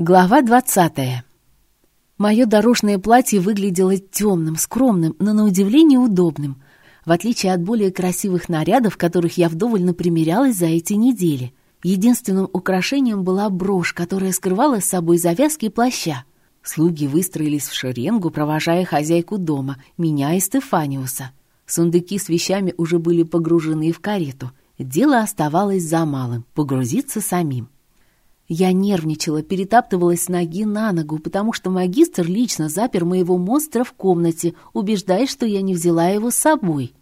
Глава двадцатая. Мое дорожное платье выглядело темным, скромным, но на удивление удобным, в отличие от более красивых нарядов, которых я вдоволь напримерялась за эти недели. Единственным украшением была брошь, которая скрывала с собой завязки плаща. Слуги выстроились в шеренгу, провожая хозяйку дома, меня и Стефаниуса. Сундуки с вещами уже были погружены в карету. Дело оставалось за малым — погрузиться самим. Я нервничала, перетаптывалась с ноги на ногу, потому что магистр лично запер моего монстра в комнате, убеждая, что я не взяла его с собой.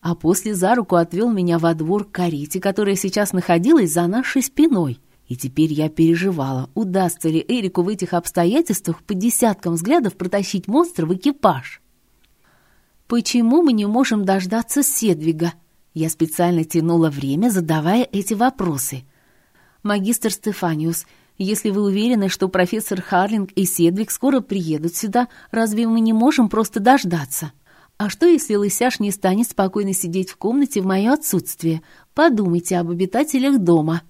А после за руку отвел меня во двор к карете, которая сейчас находилась за нашей спиной. И теперь я переживала, удастся ли Эрику в этих обстоятельствах по десяткам взглядов протащить монстра в экипаж. «Почему мы не можем дождаться Седвига?» Я специально тянула время, задавая эти вопросы. «Магистр Стефаниус, если вы уверены, что профессор Харлинг и Седвиг скоро приедут сюда, разве мы не можем просто дождаться? А что, если лысяш не станет спокойно сидеть в комнате в мое отсутствие? Подумайте об обитателях дома».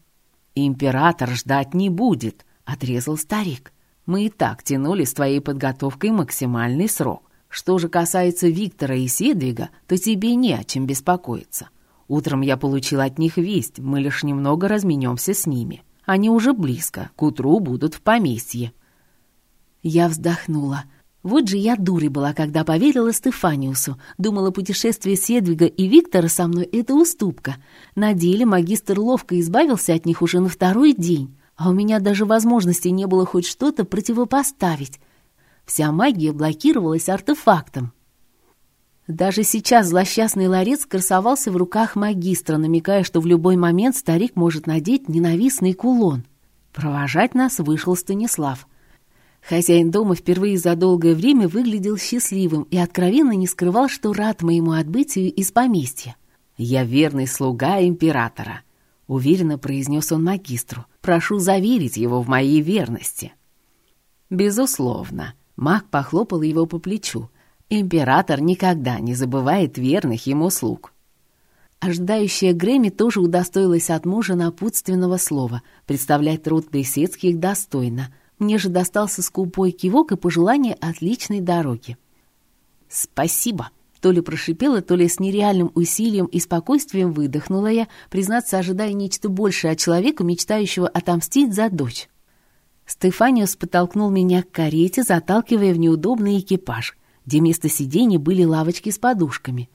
«Император ждать не будет», — отрезал старик. «Мы и так тянули с твоей подготовкой максимальный срок. Что же касается Виктора и Седвига, то тебе не о чем беспокоиться. Утром я получил от них весть, мы лишь немного разменемся с ними. Они уже близко, к утру будут в поместье». Я вздохнула. Вот же я дурой была, когда поверила Стефаниусу. Думала, путешествие Седвига и Виктора со мной — это уступка. На деле магистр ловко избавился от них уже на второй день, а у меня даже возможности не было хоть что-то противопоставить. Вся магия блокировалась артефактом. Даже сейчас злосчастный ларец красовался в руках магистра, намекая, что в любой момент старик может надеть ненавистный кулон. Провожать нас вышел Станислав. Хозяин дома впервые за долгое время выглядел счастливым и откровенно не скрывал, что рад моему отбытию из поместья. «Я верный слуга императора», — уверенно произнес он магистру. «Прошу заверить его в моей верности». «Безусловно», — маг похлопал его по плечу. Император никогда не забывает верных ему слуг. Ожидающая Грэмми тоже удостоилась от мужа напутственного слова, представлять труд Плесецких достойно. Мне же достался скупой кивок и пожелание отличной дороги. «Спасибо!» То ли прошипела, то ли с нереальным усилием и спокойствием выдохнула я, признаться, ожидая нечто большее от человека, мечтающего отомстить за дочь. Стефаниус подтолкнул меня к карете, заталкивая в неудобный экипаж где вместо сидений были лавочки с подушками.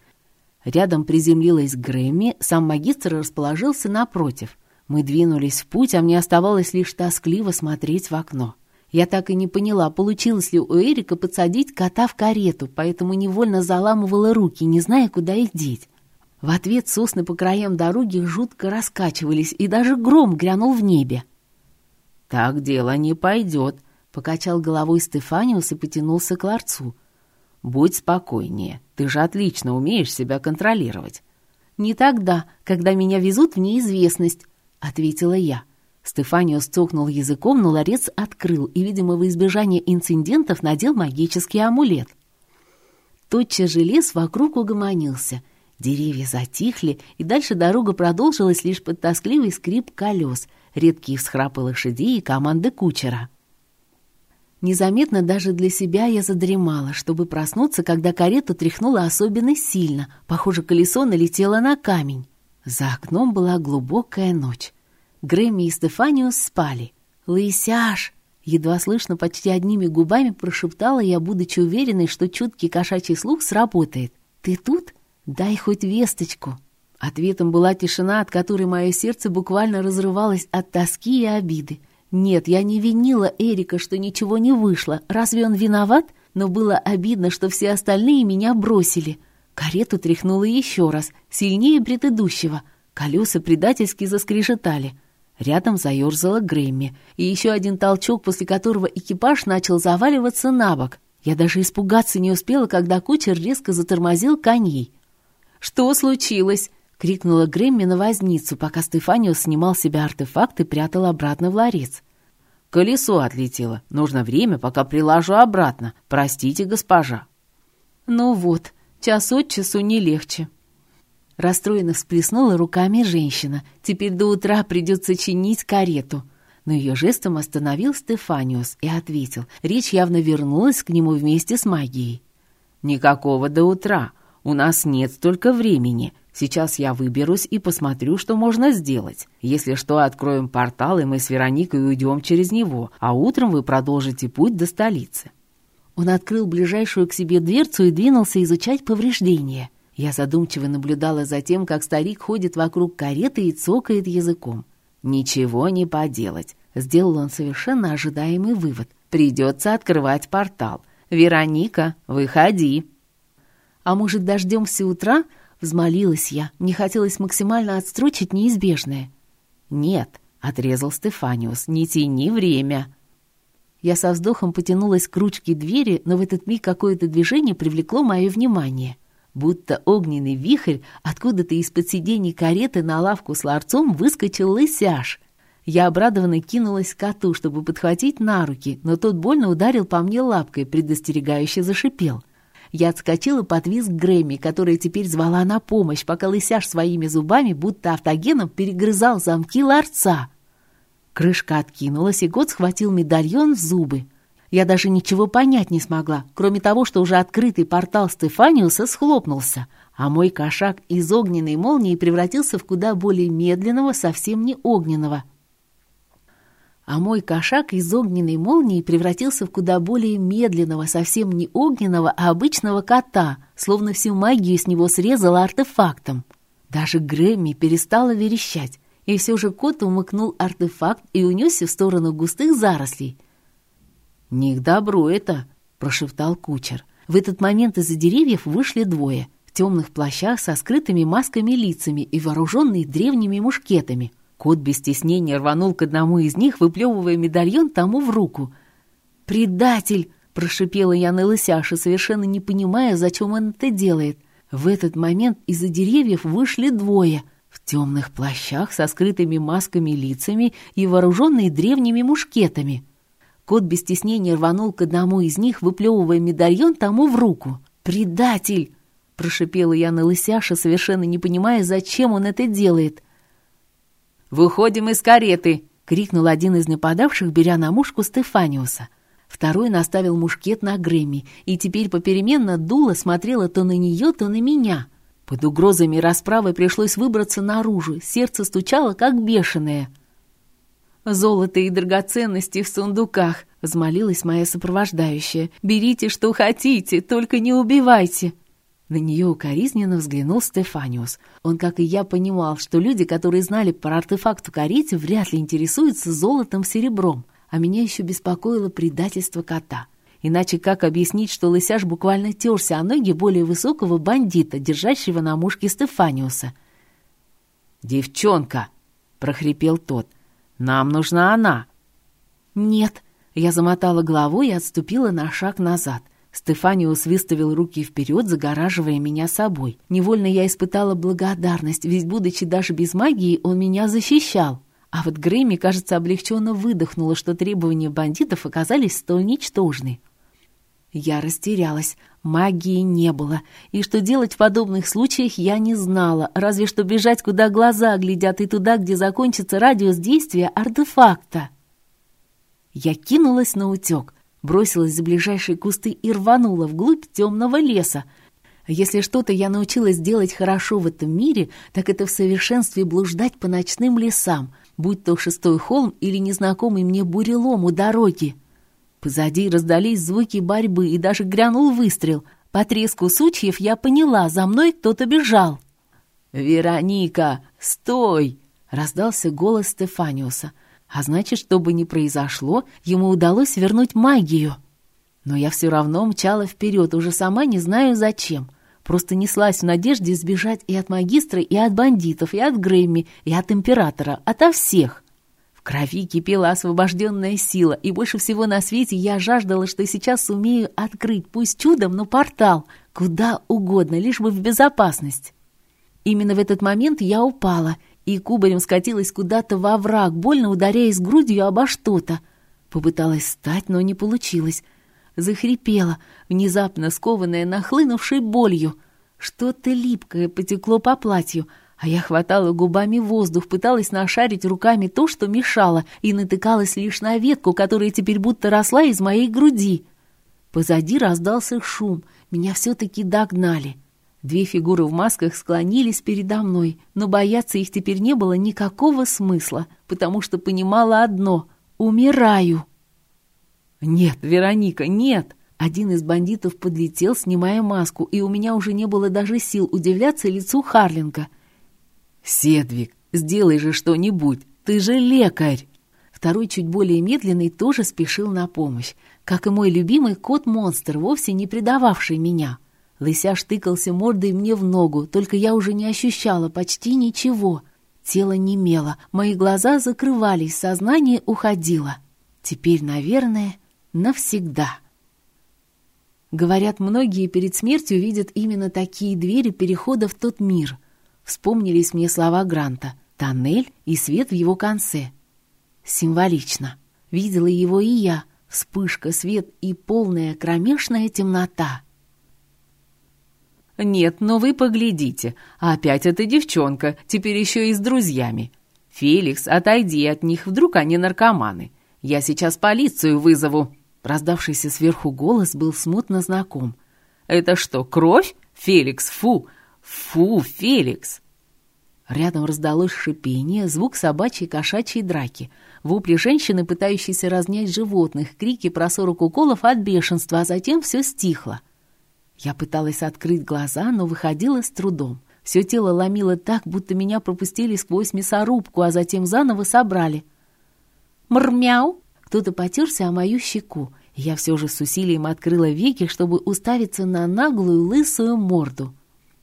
Рядом приземлилась Грэмми, сам магистр расположился напротив. Мы двинулись в путь, а мне оставалось лишь тоскливо смотреть в окно. Я так и не поняла, получилось ли у Эрика подсадить кота в карету, поэтому невольно заламывала руки, не зная, куда их деть. В ответ сосны по краям дороги жутко раскачивались, и даже гром грянул в небе. «Так дело не пойдет», — покачал головой Стефаниус и потянулся к ларцу. «Будь спокойнее, ты же отлично умеешь себя контролировать». «Не тогда, когда меня везут в неизвестность», — ответила я. Стефанио стукнул языком, но ларец открыл и, видимо, во избежание инцидентов надел магический амулет. Тотчас же лес вокруг угомонился. Деревья затихли, и дальше дорога продолжилась лишь под тоскливый скрип колес, редкие всхрапы лошадей и команды кучера. Незаметно даже для себя я задремала, чтобы проснуться, когда карету тряхнула особенно сильно. Похоже, колесо налетело на камень. За окном была глубокая ночь. Грэмми и Стефаниус спали. «Лысяш!» Едва слышно, почти одними губами прошептала я, будучи уверенной, что чуткий кошачий слух сработает. «Ты тут? Дай хоть весточку!» Ответом была тишина, от которой мое сердце буквально разрывалось от тоски и обиды. Нет, я не винила Эрика, что ничего не вышло. Разве он виноват? Но было обидно, что все остальные меня бросили. Карету тряхнула еще раз, сильнее предыдущего. Колеса предательски заскрежетали. Рядом заерзала Грэмми. И еще один толчок, после которого экипаж начал заваливаться на бок. Я даже испугаться не успела, когда кучер резко затормозил коней. «Что случилось?» — крикнула Грэмми на возницу, пока Стефанио снимал себя артефакт и прятал обратно в ларец. «Колесо отлетело. Нужно время, пока прилажу обратно. Простите, госпожа». «Ну вот, час от часу не легче». Расстроенно всплеснула руками женщина. «Теперь до утра придется чинить карету». но ее жестом остановил Стефаниус и ответил. Речь явно вернулась к нему вместе с магией. «Никакого до утра. У нас нет столько времени. Сейчас я выберусь и посмотрю, что можно сделать. Если что, откроем портал, и мы с Вероникой уйдем через него, а утром вы продолжите путь до столицы». Он открыл ближайшую к себе дверцу и двинулся изучать повреждения. Я задумчиво наблюдала за тем, как старик ходит вокруг кареты и цокает языком. «Ничего не поделать», — сделал он совершенно ожидаемый вывод. «Придется открывать портал. Вероника, выходи». «А может, дождемся утра?» — взмолилась я. Не хотелось максимально отстрочить неизбежное. «Нет», — отрезал Стефаниус, — «не тяни время». Я со вздохом потянулась к ручке двери, но в этот миг какое-то движение привлекло мое внимание. Будто огненный вихрь, откуда-то из-под сидений кареты на лавку с ларцом выскочил лысяж. Я обрадованно кинулась к коту, чтобы подхватить на руки, но тот больно ударил по мне лапкой, предостерегающе зашипел. Я отскочила под визг Грэмми, которая теперь звала на помощь, пока лысяж своими зубами, будто автогеном, перегрызал замки ларца. Крышка откинулась, и кот схватил медальон в зубы. Я даже ничего понять не смогла, кроме того, что уже открытый портал Стефаниуса схлопнулся, а мой кошак из огненной молнии превратился в куда более медленного, совсем не огненного. А мой кошак из огненной молнии превратился в куда более медленного, совсем не огненного, а обычного кота, словно всю магию с него срезала артефактом. Даже Грэмми перестала верещать. И все же кот умыкнул артефакт и унесся в сторону густых зарослей. «Не к добру это!» — прошептал кучер. В этот момент из-за деревьев вышли двое, в темных плащах со скрытыми масками лицами и вооруженные древними мушкетами. Кот без стеснения рванул к одному из них, выплевывая медальон тому в руку. «Предатель!» — прошипела я на лысяша, совершенно не понимая, зачем он это делает. В этот момент из-за деревьев вышли двое — в темных плащах со скрытыми масками лицами и вооруженные древними мушкетами. Кот без стеснения рванул к одному из них, выплевывая медальон тому в руку. «Предатель!» — прошипела я на лысяша, совершенно не понимая, зачем он это делает. «Выходим из кареты!» — крикнул один из нападавших, беря на мушку Стефаниуса. Второй наставил мушкет на Грэмми, и теперь попеременно дуло смотрела то на нее, то на меня — под угрозами расправы пришлось выбраться наружу, сердце стучало, как бешеное. «Золото и драгоценности в сундуках», — взмолилась моя сопровождающая. «Берите, что хотите, только не убивайте». На нее укоризненно взглянул Стефаниус. Он, как и я, понимал, что люди, которые знали про артефакт в карете, вряд ли интересуются золотом-серебром, а меня еще беспокоило предательство кота — Иначе как объяснить, что лысяж буквально терся о ноги более высокого бандита, держащего на мушке Стефаниуса? «Девчонка!» — прохрипел тот. «Нам нужна она!» «Нет!» — я замотала головой и отступила на шаг назад. Стефаниус выставил руки вперед, загораживая меня собой. Невольно я испытала благодарность, ведь, будучи даже без магии, он меня защищал. А вот Грэмми, кажется, облегченно выдохнула, что требования бандитов оказались столь ничтожны. Я растерялась, магии не было, и что делать в подобных случаях я не знала, разве что бежать, куда глаза глядят, и туда, где закончится радиус действия артефакта. Я кинулась на утек, бросилась за ближайшие кусты и рванула вглубь темного леса. Если что-то я научилась делать хорошо в этом мире, так это в совершенстве блуждать по ночным лесам, будь то шестой холм или незнакомый мне бурелом у дороги. Позади раздались звуки борьбы и даже грянул выстрел. По треску сучьев я поняла, за мной кто-то бежал. «Вероника, стой!» — раздался голос Стефаниуса. А значит, что бы ни произошло, ему удалось вернуть магию. Но я все равно мчала вперед, уже сама не знаю зачем. Просто неслась в надежде сбежать и от магистра, и от бандитов, и от Грэмми, и от императора, ото всех крови кипела освобожденная сила, и больше всего на свете я жаждала, что сейчас сумею открыть, пусть чудом, но портал, куда угодно, лишь бы в безопасность. Именно в этот момент я упала, и кубарем скатилась куда-то во враг, больно ударяясь грудью обо что-то. Попыталась встать, но не получилось. Захрипела, внезапно скованная нахлынувшей болью. Что-то липкое потекло по платью — А я хватала губами воздух, пыталась нашарить руками то, что мешало, и натыкалась лишь на ветку, которая теперь будто росла из моей груди. Позади раздался шум, меня все-таки догнали. Две фигуры в масках склонились передо мной, но бояться их теперь не было никакого смысла, потому что понимала одно — умираю. «Нет, Вероника, нет!» Один из бандитов подлетел, снимая маску, и у меня уже не было даже сил удивляться лицу Харлинга — «Седвик, сделай же что-нибудь, ты же лекарь!» Второй, чуть более медленный, тоже спешил на помощь, как и мой любимый кот-монстр, вовсе не предававший меня. Лысяш тыкался мордой мне в ногу, только я уже не ощущала почти ничего. Тело немело, мои глаза закрывались, сознание уходило. Теперь, наверное, навсегда. Говорят, многие перед смертью видят именно такие двери перехода в тот мир. Вспомнились мне слова Гранта. Тоннель и свет в его конце. Символично. Видела его и я. Вспышка, свет и полная кромешная темнота. «Нет, но вы поглядите. Опять эта девчонка, теперь еще и с друзьями. Феликс, отойди от них, вдруг они наркоманы. Я сейчас полицию вызову». Раздавшийся сверху голос был смутно знаком. «Это что, кровь? Феликс, фу! «Фу, Феликс!» Рядом раздалось шипение, звук собачьей кошачьей драки, вопли женщины, пытающейся разнять животных, крики про сорок уколов от бешенства, а затем все стихло. Я пыталась открыть глаза, но выходила с трудом. Все тело ломило так, будто меня пропустили сквозь мясорубку, а затем заново собрали. «Мрмяу!» Кто-то потерся о мою щеку. Я все же с усилием открыла веки, чтобы уставиться на наглую лысую морду.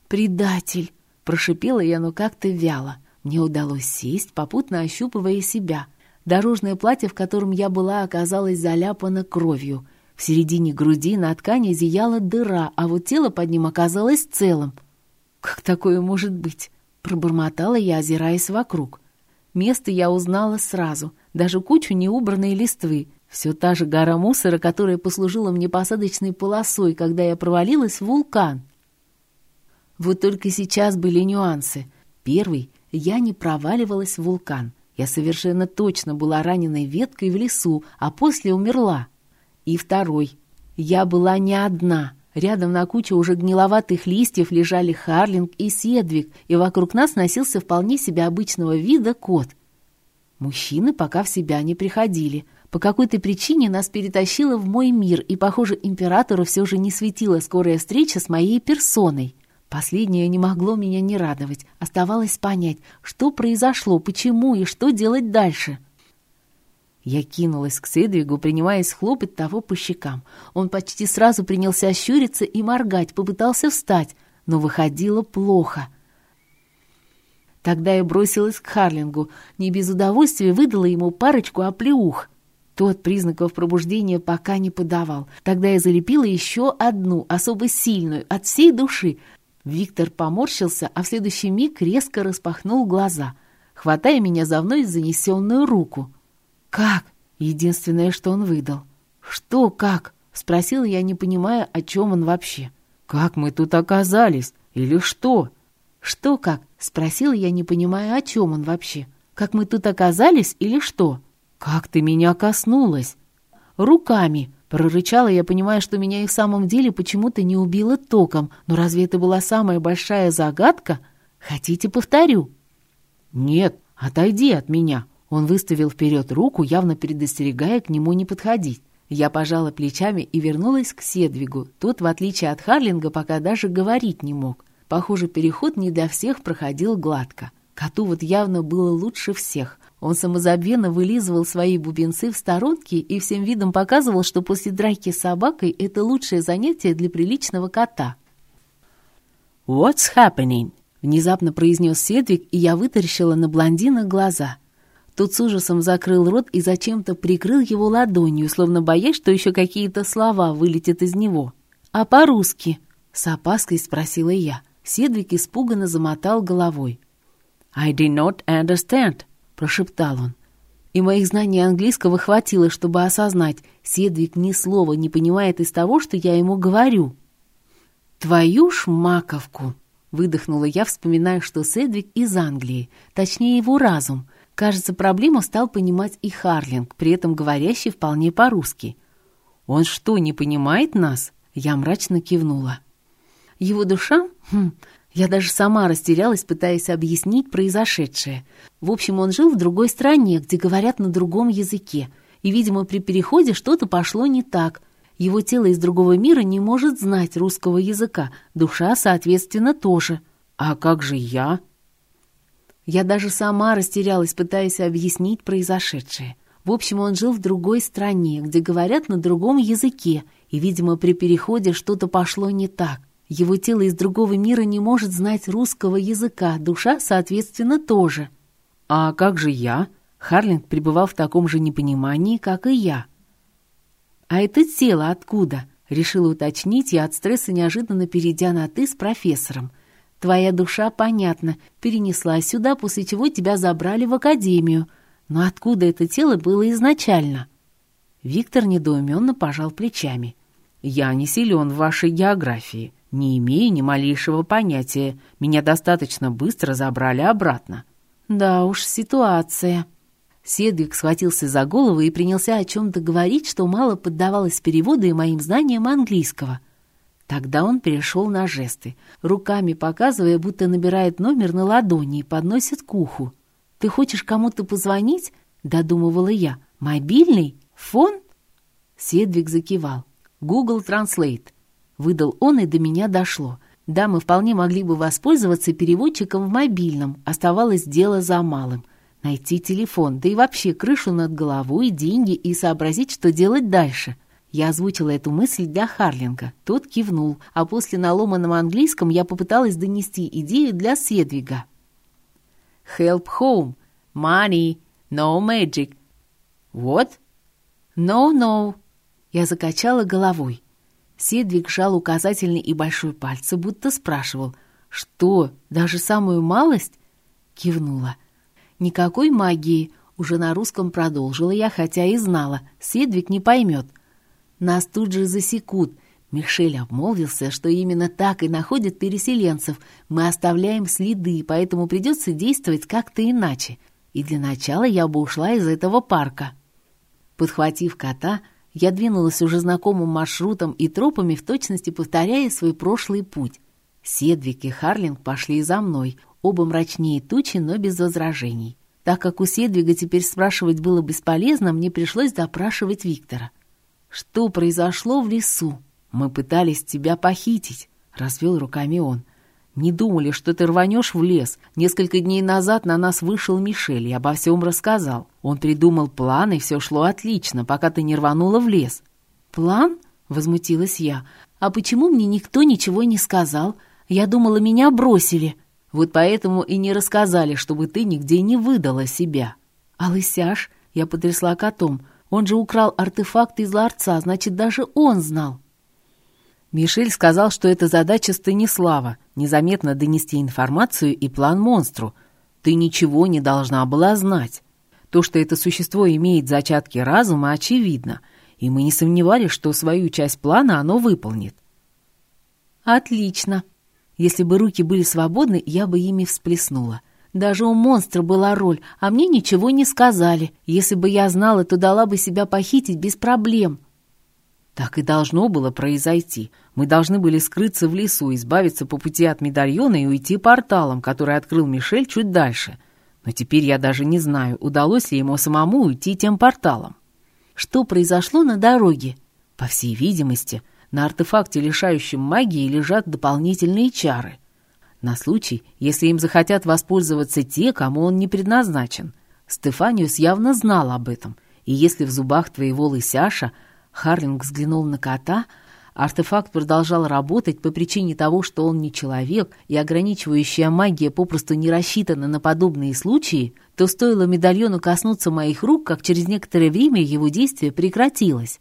«Предатель!» — прошипела я, но как-то вяло. Мне удалось сесть, попутно ощупывая себя. Дорожное платье, в котором я была, оказалось заляпано кровью. В середине груди на ткани зияла дыра, а вот тело под ним оказалось целым. «Как такое может быть?» — пробормотала я, озираясь вокруг. Место я узнала сразу, даже кучу неубранной листвы. Все та же гора мусора, которая послужила мне посадочной полосой, когда я провалилась в вулкан. Вот только сейчас были нюансы. Первый — я не проваливалась в вулкан. Я совершенно точно была раненой веткой в лесу, а после умерла. И второй — я была не одна. Рядом на куче уже гниловатых листьев лежали Харлинг и Седвик, и вокруг нас носился вполне себе обычного вида кот. Мужчины пока в себя не приходили. По какой-то причине нас перетащило в мой мир, и, похоже, императору все же не светила скорая встреча с моей персоной. Последнее не могло меня не радовать. Оставалось понять, что произошло, почему и что делать дальше. Я кинулась к Седвигу, принимаясь хлопать того по щекам. Он почти сразу принялся ощуриться и моргать, попытался встать, но выходило плохо. Тогда я бросилась к Харлингу, не без удовольствия выдала ему парочку оплеух. Тот признаков пробуждения пока не подавал. Тогда я залепила еще одну, особо сильную, от всей души, Виктор поморщился, а в следующий миг резко распахнул глаза, хватая меня за вновь занесенную руку. «Как?» — единственное, что он выдал. «Что как?» — спросила я, не понимая, о чем он вообще. «Как мы тут оказались? Или что?» «Что как?» — спросила я, не понимая, о чем он вообще. «Как мы тут оказались или что?» «Как ты меня коснулась?» «Руками», Прорычала я, понимая, что меня и в самом деле почему-то не убило током. Но разве это была самая большая загадка? Хотите, повторю? Нет, отойди от меня. Он выставил вперед руку, явно предостерегая к нему не подходить. Я пожала плечами и вернулась к Седвигу. Тот, в отличие от Харлинга, пока даже говорить не мог. Похоже, переход не для всех проходил гладко. Коту вот явно было лучше всех. Он самозабвенно вылизывал свои бубенцы в сторонке и всем видом показывал, что после драки с собакой это лучшее занятие для приличного кота. «What's happening?» — внезапно произнес Седвик, и я вытаращила на блондина глаза. Тот с ужасом закрыл рот и зачем-то прикрыл его ладонью, словно боясь, что еще какие-то слова вылетят из него. «А по-русски?» — с опаской спросила я. Седвик испуганно замотал головой. «I did not understand», прошептал он. И моих знаний английского хватило, чтобы осознать, Седвик ни слова не понимает из того, что я ему говорю. «Твою ж маковку!» Выдохнула я, вспоминая, что Седвик из Англии, точнее его разум. Кажется, проблему стал понимать и Харлинг, при этом говорящий вполне по-русски. «Он что, не понимает нас?» Я мрачно кивнула. Его душа? Хм, я даже сама растерялась, пытаясь объяснить произошедшее. В общем, он жил в другой стране, где говорят на другом языке. И, видимо, при переходе что-то пошло не так. Его тело из другого мира не может знать русского языка, душа, соответственно, тоже. А как же я? Я даже сама растерялась, пытаясь объяснить произошедшее. В общем, он жил в другой стране, где говорят на другом языке, и, видимо, при переходе что-то пошло не так. Его тело из другого мира не может знать русского языка, душа, соответственно, тоже. А как же я? Харлинг пребывал в таком же непонимании, как и я. «А это тело откуда?» — решила уточнить я от стресса, неожиданно перейдя на «ты» с профессором. «Твоя душа, понятно, перенесла сюда, после чего тебя забрали в академию. Но откуда это тело было изначально?» Виктор недоуменно пожал плечами. «Я не силен в вашей географии, не имею ни малейшего понятия. Меня достаточно быстро забрали обратно». «Да уж, ситуация», Седвик схватился за голову и принялся о чем-то говорить, что мало поддавалось переводу и моим знаниям английского. Тогда он перешел на жесты, руками показывая, будто набирает номер на ладони и подносит к уху. «Ты хочешь кому-то позвонить?» — додумывала я. «Мобильный? Фон?» Седвик закивал. «Google Translate». Выдал он, и до меня дошло. Да, мы вполне могли бы воспользоваться переводчиком в мобильном. Оставалось дело за малым. Найти телефон, да и вообще крышу над головой, деньги и сообразить, что делать дальше. Я озвучила эту мысль для Харлинга. Тот кивнул, а после на английском я попыталась донести идею для Седвига. «Help home. Money. No magic. What?» «No, no». Я закачала головой. Седвиг сжал указательный и большой пальцы, будто спрашивал. «Что, даже самую малость?» Кивнула. «Никакой магии», — уже на русском продолжила я, хотя и знала, Седвик не поймет. «Нас тут же засекут». Мишель обмолвился, что именно так и находят переселенцев. Мы оставляем следы, поэтому придется действовать как-то иначе. И для начала я бы ушла из этого парка. Подхватив кота, я двинулась уже знакомым маршрутом и тропами, в точности повторяя свой прошлый путь. Седвик и Харлинг пошли за мной, оба мрачнее тучи, но без возражений. Так как у Седвига теперь спрашивать было бесполезно, мне пришлось допрашивать Виктора. «Что произошло в лесу? Мы пытались тебя похитить», — развел руками он. «Не думали, что ты рванешь в лес. Несколько дней назад на нас вышел Мишель и обо всем рассказал. Он придумал план, и все шло отлично, пока ты не рванула в лес». «План?» — возмутилась я. «А почему мне никто ничего не сказал? Я думала, меня бросили». Вот поэтому и не рассказали, чтобы ты нигде не выдала себя. А лысяш, я потрясла котом, он же украл артефакты из ларца, значит, даже он знал. Мишель сказал, что это задача Станислава, незаметно донести информацию и план монстру. Ты ничего не должна была знать. То, что это существо имеет зачатки разума, очевидно, и мы не сомневались, что свою часть плана оно выполнит. «Отлично», если бы руки были свободны, я бы ими всплеснула. Даже у монстра была роль, а мне ничего не сказали. Если бы я знала, то дала бы себя похитить без проблем. Так и должно было произойти. Мы должны были скрыться в лесу, избавиться по пути от медальона и уйти порталом, который открыл Мишель чуть дальше. Но теперь я даже не знаю, удалось ли ему самому уйти тем порталом. Что произошло на дороге? По всей видимости, на артефакте, лишающем магии, лежат дополнительные чары. На случай, если им захотят воспользоваться те, кому он не предназначен. Стефаниус явно знал об этом, и если в зубах твоего лысяша Харлинг взглянул на кота, артефакт продолжал работать по причине того, что он не человек, и ограничивающая магия попросту не рассчитана на подобные случаи, то стоило медальону коснуться моих рук, как через некоторое время его действие прекратилось.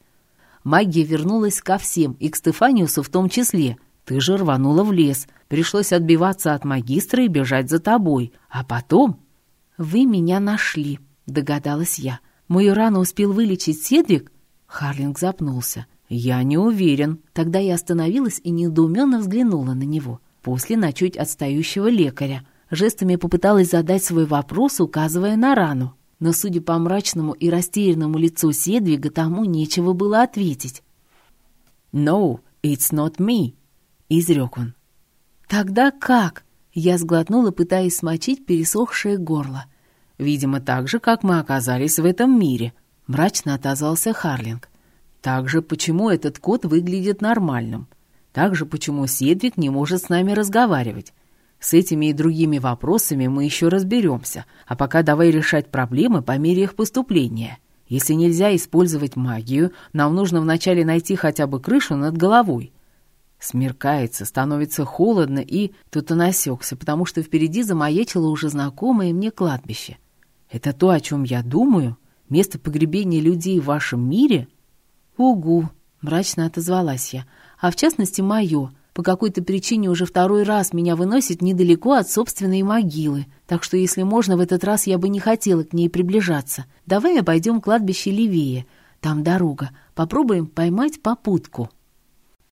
Магия вернулась ко всем, и к Стефаниусу в том числе. Ты же рванула в лес. Пришлось отбиваться от магистра и бежать за тобой. А потом... «Вы меня нашли», — догадалась я. «Мою рану успел вылечить Седвик?» Харлинг запнулся. «Я не уверен». Тогда я остановилась и недоуменно взглянула на него. после на чуть отстающего лекаря. Жестами попыталась задать свой вопрос, указывая на рану. Но, судя по мрачному и растерянному лицу Седвига, тому нечего было ответить. «No, it's not me», — изрек он. «Тогда как?» — я сглотнула, пытаясь смочить пересохшее горло. «Видимо, так же, как мы оказались в этом мире», — мрачно отозвался Харлинг. «Также, почему этот кот выглядит нормальным? Также, почему Седвик не может с нами разговаривать? С этими и другими вопросами мы еще разберемся, а пока давай решать проблемы по мере их поступления. Если нельзя использовать магию, нам нужно вначале найти хотя бы крышу над головой. Смеркается, становится холодно, и тут он осекся, потому что впереди замаячило уже знакомое мне кладбище. Это то, о чем я думаю? Место погребения людей в вашем мире? Угу, мрачно отозвалась я, а в частности мое — по какой-то причине уже второй раз меня выносит недалеко от собственной могилы, так что, если можно, в этот раз я бы не хотела к ней приближаться. Давай обойдем кладбище левее, там дорога, попробуем поймать попутку».